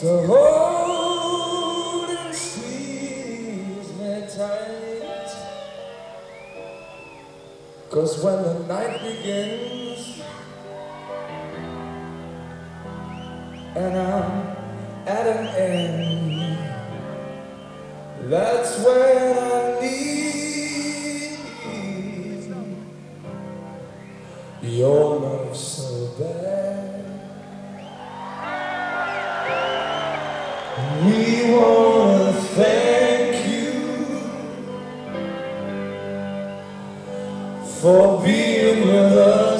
to hold and squeeze me tight. Cause when the night begins and I'm at an end, that's when I need your love so bad. We wanna thank you for being with us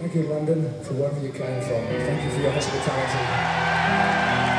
Thank you, London, for wherever you came from. Thank you for your hospitality.